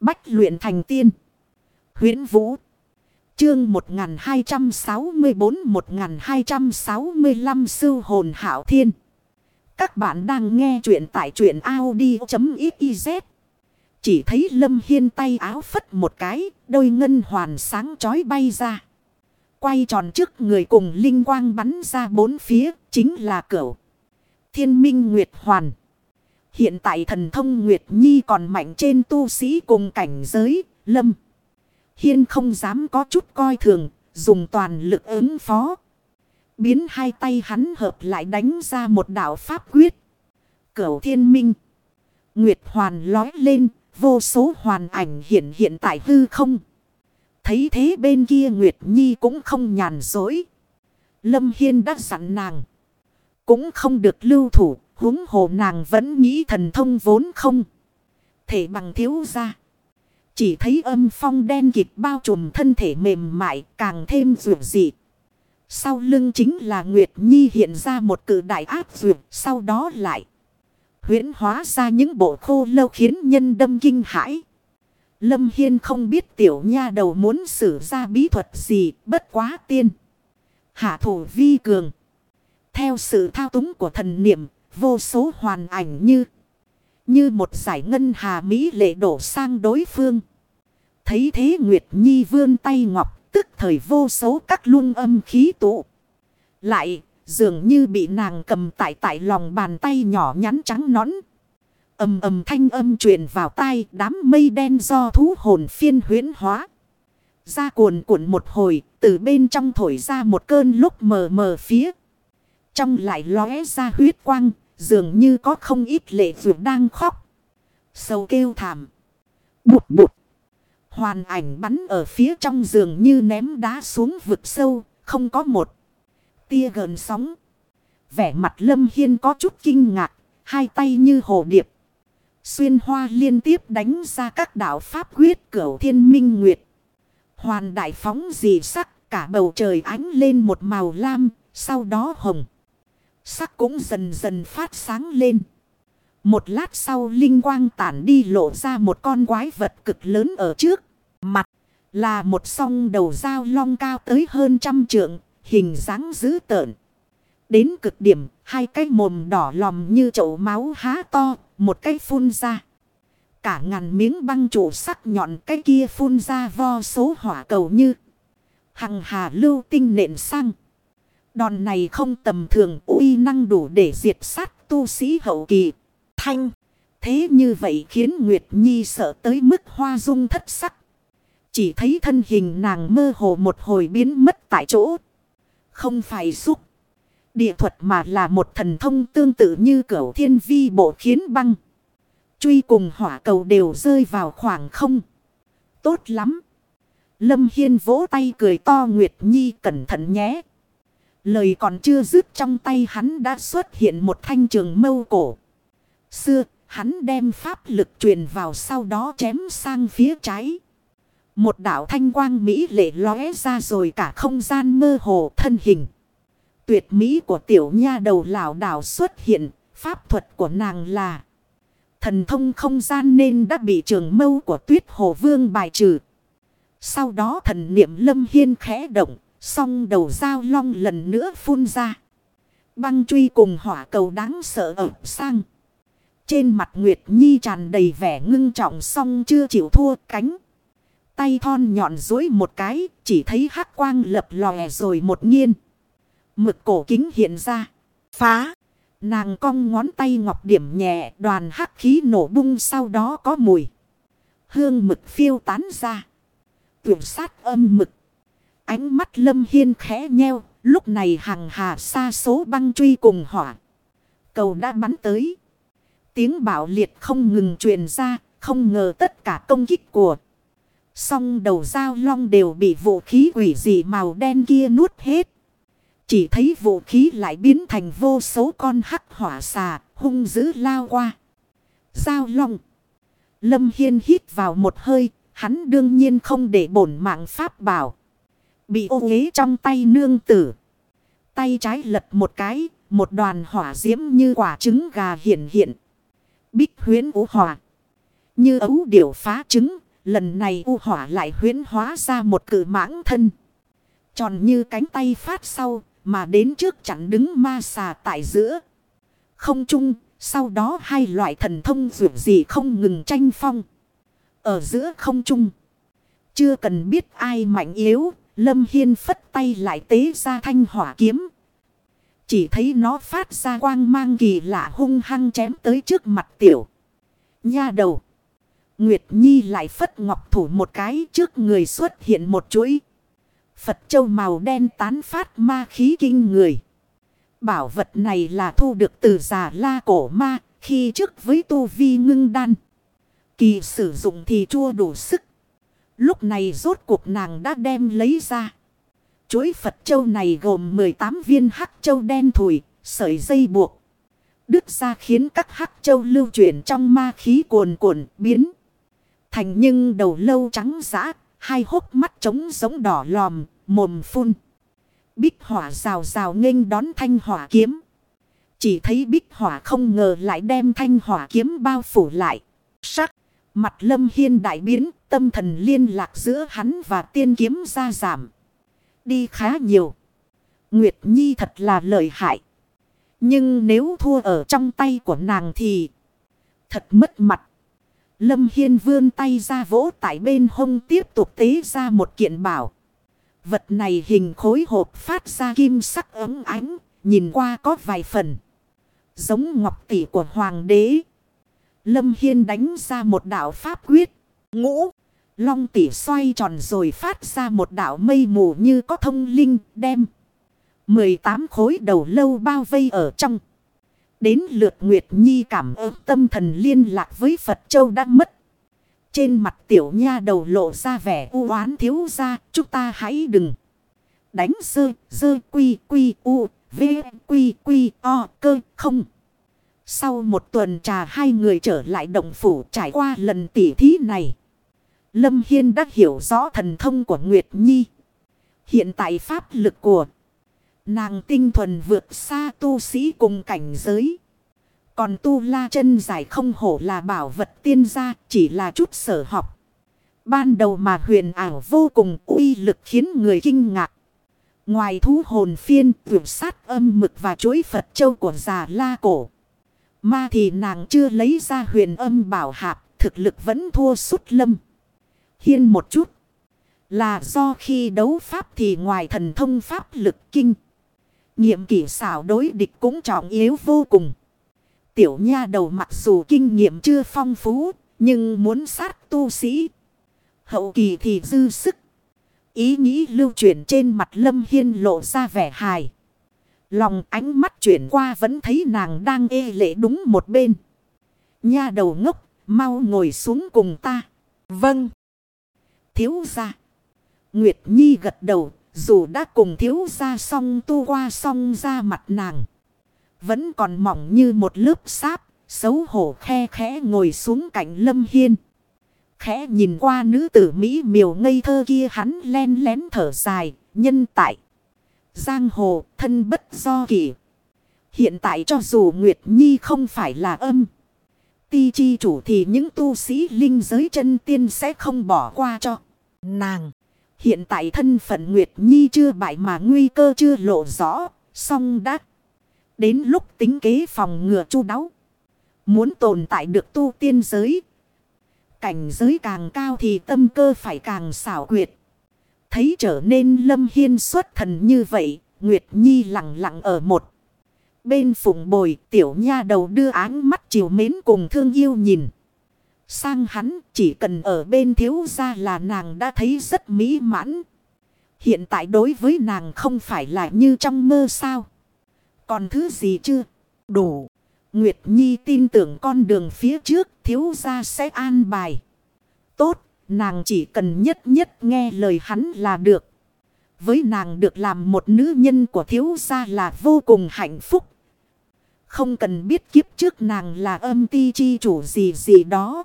Bách luyện thành tiên. huyễn Vũ. Chương 1264-1265 Sư Hồn Hảo Thiên. Các bạn đang nghe truyện tại truyện Audi.xyz. Chỉ thấy Lâm Hiên tay áo phất một cái, đôi ngân hoàn sáng chói bay ra. Quay tròn trước người cùng linh quang bắn ra bốn phía, chính là cửu. Thiên minh Nguyệt Hoàn. Hiện tại thần thông Nguyệt Nhi còn mạnh trên tu sĩ cùng cảnh giới, Lâm. Hiên không dám có chút coi thường, dùng toàn lực ứng phó. Biến hai tay hắn hợp lại đánh ra một đạo pháp quyết. Cửu thiên minh. Nguyệt hoàn lói lên, vô số hoàn ảnh hiện hiện tại hư không. Thấy thế bên kia Nguyệt Nhi cũng không nhàn dối. Lâm Hiên đã dặn nàng. Cũng không được lưu thủ, huống hồ nàng vẫn nghĩ thần thông vốn không. Thể bằng thiếu ra. Chỉ thấy âm phong đen kịt bao trùm thân thể mềm mại càng thêm rượu dị. Sau lưng chính là Nguyệt Nhi hiện ra một cử đại áp rượu, sau đó lại. huyễn hóa ra những bộ khô lâu khiến nhân đâm kinh hãi. Lâm Hiên không biết tiểu nha đầu muốn sử ra bí thuật gì, bất quá tiên. Hạ thủ vi cường. Theo sự thao túng của thần niệm, vô số hoàn ảnh như như một giải ngân hà mỹ lệ đổ sang đối phương. Thấy thế Nguyệt Nhi vươn tay ngọc, tức thời vô số các luân âm khí tụ. Lại, dường như bị nàng cầm tại tại lòng bàn tay nhỏ nhắn trắng nõn. ầm ầm thanh âm truyền vào tai đám mây đen do thú hồn phiên huyến hóa. Ra cuồn cuộn một hồi, từ bên trong thổi ra một cơn lúc mờ mờ phía. Trong lại lóe ra huyết quang, dường như có không ít lệ vượt đang khóc. Sâu kêu thảm. Bụt bụt. Hoàn ảnh bắn ở phía trong giường như ném đá xuống vực sâu, không có một tia gần sóng. Vẻ mặt Lâm Hiên có chút kinh ngạc, hai tay như hồ điệp. Xuyên hoa liên tiếp đánh ra các đạo pháp quyết cửu thiên minh nguyệt. Hoàn đại phóng dị sắc, cả bầu trời ánh lên một màu lam, sau đó hồng. Sắc cũng dần dần phát sáng lên. Một lát sau linh quang tản đi lộ ra một con quái vật cực lớn ở trước. Mặt là một song đầu dao long cao tới hơn trăm trượng, hình dáng dữ tợn. Đến cực điểm, hai cái mồm đỏ lòm như chậu máu há to, một cái phun ra. Cả ngàn miếng băng trụ sắc nhọn cái kia phun ra vo số hỏa cầu như hằng hà lưu tinh nện sang. Đòn này không tầm thường, uy năng đủ để diệt sát tu sĩ hậu kỳ. Thanh. Thế như vậy khiến Nguyệt Nhi sợ tới mức hoa dung thất sắc. Chỉ thấy thân hình nàng mơ hồ một hồi biến mất tại chỗ. Không phải xúc. Địa thuật mà là một thần thông tương tự như cửu thiên vi bộ khiến băng. Truy cùng hỏa cầu đều rơi vào khoảng không. Tốt lắm. Lâm Hiên vỗ tay cười to Nguyệt Nhi cẩn thận nhé. Lời còn chưa dứt trong tay hắn đã xuất hiện một thanh trường mâu cổ. Xưa, hắn đem pháp lực truyền vào sau đó chém sang phía trái. Một đảo thanh quang Mỹ lệ lóe ra rồi cả không gian mơ hồ thân hình. Tuyệt Mỹ của tiểu nha đầu lão đảo xuất hiện, pháp thuật của nàng là thần thông không gian nên đã bị trường mâu của tuyết hồ vương bài trừ. Sau đó thần niệm lâm hiên khẽ động, Xong đầu dao long lần nữa phun ra. Băng truy cùng hỏa cầu đáng sợ ập sang. Trên mặt Nguyệt Nhi tràn đầy vẻ ngưng trọng xong chưa chịu thua cánh. Tay thon nhọn dối một cái, chỉ thấy hắc quang lập lòe rồi một nhiên Mực cổ kính hiện ra. Phá! Nàng cong ngón tay ngọc điểm nhẹ đoàn hắc khí nổ bung sau đó có mùi. Hương mực phiêu tán ra. Tuyển sát âm mực. Ánh mắt lâm hiên khẽ nheo, lúc này hàng hà xa số băng truy cùng hỏa. Cầu đã bắn tới. Tiếng bảo liệt không ngừng truyền ra, không ngờ tất cả công kích của. Song đầu dao long đều bị vũ khí quỷ dị màu đen kia nuốt hết. Chỉ thấy vũ khí lại biến thành vô số con hắc hỏa xà, hung dữ lao qua. Dao long. Lâm Hiên hít vào một hơi, hắn đương nhiên không để bổn mạng pháp bảo bị ô ghế trong tay nương tử. Tay trái lật một cái, một đoàn hỏa diễm như quả trứng gà hiện hiện. Bích huyến ú hỏa. Như ấu điểu phá trứng, lần này u hỏa lại huyến hóa ra một cử mãng thân. Tròn như cánh tay phát sau, mà đến trước chẳng đứng ma xà tại giữa. Không chung, sau đó hai loại thần thông dường gì không ngừng tranh phong. Ở giữa không chung. Chưa cần biết ai mạnh yếu, Lâm Hiên phất tay lại tế ra thanh hỏa kiếm. Chỉ thấy nó phát ra quang mang kỳ lạ hung hăng chém tới trước mặt tiểu. Nha đầu. Nguyệt Nhi lại phất ngọc thủ một cái trước người xuất hiện một chuỗi. Phật châu màu đen tán phát ma khí kinh người. Bảo vật này là thu được từ già la cổ ma, khi trước với tu vi ngưng đan. Kỳ sử dụng thì chua đủ sức. Lúc này rốt cuộc nàng đã đem lấy ra. Chuỗi Phật châu này gồm 18 viên hắc châu đen thùi, sợi dây buộc. Đứt ra khiến các hắc châu lưu chuyển trong ma khí cuồn cuộn biến. Thành nhưng đầu lâu trắng giã, hai hốc mắt trống giống đỏ lòm, mồm phun. Bích hỏa rào rào nghênh đón thanh hỏa kiếm. Chỉ thấy bích hỏa không ngờ lại đem thanh hỏa kiếm bao phủ lại. Mặt lâm hiên đại biến, tâm thần liên lạc giữa hắn và tiên kiếm ra giảm. Đi khá nhiều. Nguyệt Nhi thật là lợi hại. Nhưng nếu thua ở trong tay của nàng thì thật mất mặt. Lâm Hiên vươn tay ra vỗ tại bên hông tiếp tục tế ra một kiện bảo. Vật này hình khối hộp phát ra kim sắc ấm ánh, nhìn qua có vài phần. Giống ngọc tỷ của hoàng đế. Lâm Hiên đánh ra một đạo pháp quyết. Ngũ, long tỷ xoay tròn rồi phát ra một đạo mây mù như có thông linh đem. 18 khối đầu lâu bao vây ở trong. Đến lượt Nguyệt Nhi cảm ơn tâm thần liên lạc với Phật Châu đã mất. Trên mặt tiểu nha đầu lộ ra vẻ u oán thiếu ra, chúng ta hãy đừng. Đánh sơ, sơ quy quy u, v quy quy o cơ không. Sau một tuần trà hai người trở lại động phủ trải qua lần tỉ thí này. Lâm Hiên đã hiểu rõ thần thông của Nguyệt Nhi. Hiện tại pháp lực của nàng tinh thuần vượt xa tu sĩ cùng cảnh giới. Còn tu la chân giải không hổ là bảo vật tiên gia chỉ là chút sở học. Ban đầu mà huyền ảo vô cùng uy lực khiến người kinh ngạc. Ngoài thú hồn phiên, tuyển sát âm mực và chuỗi Phật châu của già la cổ. Ma thì nàng chưa lấy ra huyền âm bảo hạp, thực lực vẫn thua sút lâm. Hiên một chút. Là do khi đấu pháp thì ngoài thần thông pháp lực kinh. nghiệm kỷ xảo đối địch cũng trọng yếu vô cùng. Tiểu nha đầu mặc dù kinh nghiệm chưa phong phú, nhưng muốn sát tu sĩ. Hậu kỳ thì dư sức. Ý nghĩ lưu chuyển trên mặt Lâm Hiên lộ ra vẻ hài. Lòng ánh mắt chuyển qua vẫn thấy nàng đang ê lệ đúng một bên. Nha đầu ngốc, mau ngồi xuống cùng ta. Vâng. Thiếu gia. Nguyệt Nhi gật đầu, dù đã cùng thiếu gia xong tu qua xong ra mặt nàng. Vẫn còn mỏng như một lớp sáp, xấu hổ khe khẽ ngồi xuống cạnh Lâm Hiên. Khẽ nhìn qua nữ tử Mỹ miều ngây thơ kia hắn len lén thở dài, nhân tại. Giang hồ, thân bất do kỳ. Hiện tại cho dù Nguyệt Nhi không phải là âm. Ti chi chủ thì những tu sĩ linh giới chân tiên sẽ không bỏ qua cho nàng. Hiện tại thân phận Nguyệt Nhi chưa bại mà nguy cơ chưa lộ rõ, song đã đến lúc tính kế phòng ngừa chu đáo. Muốn tồn tại được tu tiên giới. Cảnh giới càng cao thì tâm cơ phải càng xảo quyệt. Thấy trở nên lâm hiên xuất thần như vậy, Nguyệt Nhi lặng lặng ở một. Bên phụng bồi tiểu nha đầu đưa áng mắt chiều mến cùng thương yêu nhìn. Sang hắn chỉ cần ở bên thiếu gia là nàng đã thấy rất mỹ mãn. Hiện tại đối với nàng không phải là như trong mơ sao. Còn thứ gì chưa? Đủ. Nguyệt Nhi tin tưởng con đường phía trước thiếu gia sẽ an bài. Tốt, nàng chỉ cần nhất nhất nghe lời hắn là được. Với nàng được làm một nữ nhân của thiếu gia là vô cùng hạnh phúc. Không cần biết kiếp trước nàng là âm ti chi chủ gì gì đó.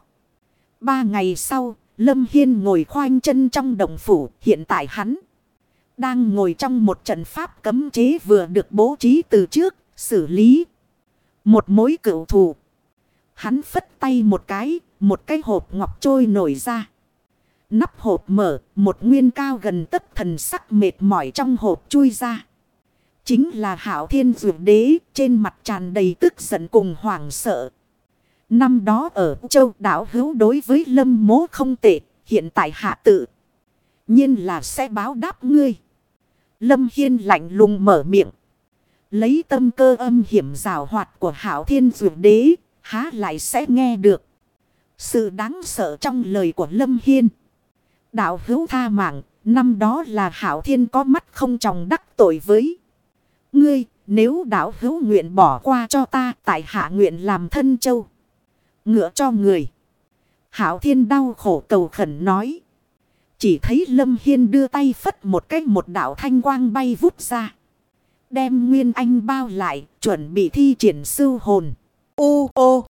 Ba ngày sau, Lâm Hiên ngồi khoanh chân trong đồng phủ, hiện tại hắn đang ngồi trong một trận pháp cấm chế vừa được bố trí từ trước, xử lý. Một mối cựu thù. Hắn phất tay một cái, một cái hộp ngọc trôi nổi ra. Nắp hộp mở, một nguyên cao gần tất thần sắc mệt mỏi trong hộp chui ra. Chính là hảo thiên dược đế, trên mặt tràn đầy tức giận cùng hoảng sợ. Năm đó ở châu đảo hữu đối với lâm mố không tệ, hiện tại hạ tự. nhiên là sẽ báo đáp ngươi. Lâm Hiên lạnh lùng mở miệng. Lấy tâm cơ âm hiểm rào hoạt của hảo thiên dược đế, há lại sẽ nghe được. Sự đáng sợ trong lời của Lâm Hiên. Đạo hữu tha mạng, năm đó là hảo thiên có mắt không tròng đắc tội với. Ngươi, nếu đạo hữu nguyện bỏ qua cho ta, tại hạ nguyện làm thân châu. Ngựa cho người. Hảo thiên đau khổ cầu khẩn nói. Chỉ thấy Lâm Hiên đưa tay phất một cái một đạo thanh quang bay vút ra. Đem Nguyên Anh bao lại, chuẩn bị thi triển sư hồn. Ô ô!